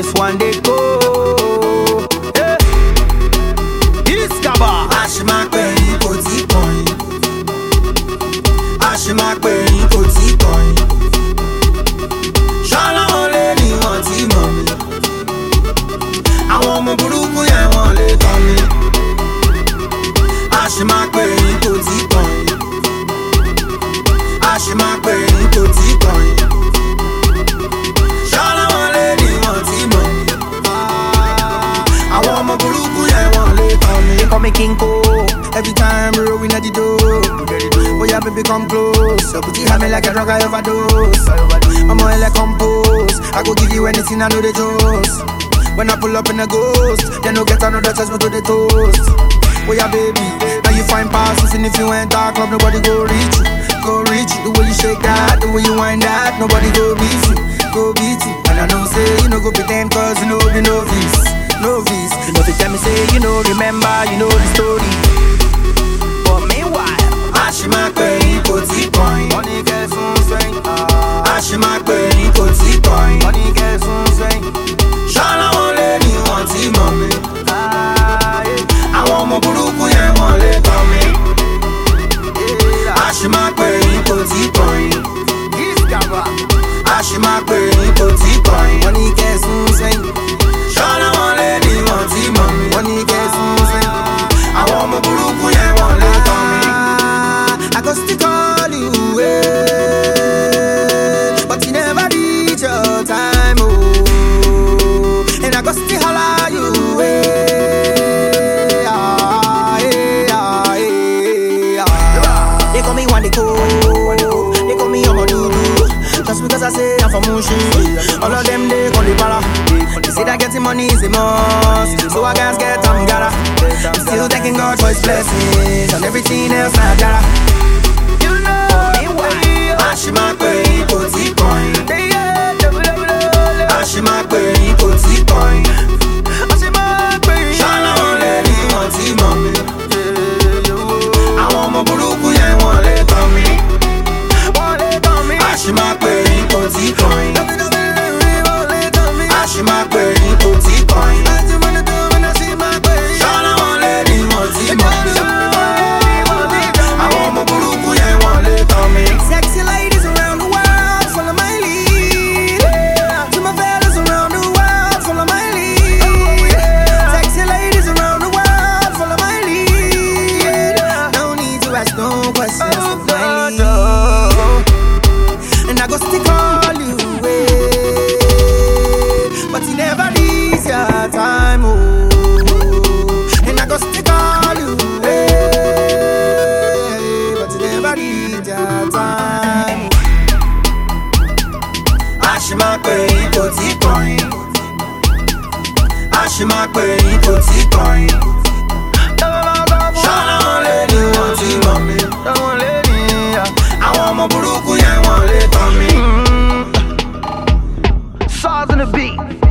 This one they go. Hey. Ashima pé yín kò tí tán yín. Ashima pé yín kò tí tán yín. Ṣọ́lá wọn lé ní wọn tí mọ̀ mi. Àwọn ọmọ burúkú yẹn. Ashima pé yín kò tí. Ashima pé yín kò tí. Tàn mí. Call me King Cole. Every time we rolling at the door, oh yeah, baby, come close. Your booty have me like a drug I overdose. I'm on like compose. I go give you anything I know the toast. When I pull up in a ghost, then no get another chance but to the toast. Oh yeah, baby, now you find passes and if you ain't dark club, nobody go reach you. Go reach you. The way you shake that, the way you wind that, nobody go beat you. Go beat you. And I know say you know go pretend cause you know be novice, novice. You know, they tell me say, you know, star, you know the story. But meanwhile, àṣemágbé yìí kò tí kàn. Wọ́n ní kẹ́ fún sẹ́yìn. àṣemágbé yìí kò tí kàn. Wọ́n ní kẹ́ fún sẹ́yìn. ṣọ́nà wọn lé ní wọn tí mọ̀ mi. àwọn ọmọ burúkú yẹn wọ́n lè tán mi. àṣemágbé yìí kò tí kàn. àṣemágbé yìí kò tí kẹ́ fún sẹ́yìn. Because I say I'm from Mushin, all of them they call me bala. They say that getting money is a must, so I guys get them gotta. I'm still thanking God for His blessings and everything else I gotta. You know, meanwhile, A time, oh. And I go stick all you, hey. But you never reach your time. Ashima pé ipò tí kan. Ashima pé ipò tí kan. Ṣọ́nà wọn lé ní wọn ti mọ̀ mí. Àwọn ọmọ burúkú yẹn wọ́n lè tán mi. Mm. Saws in the beat.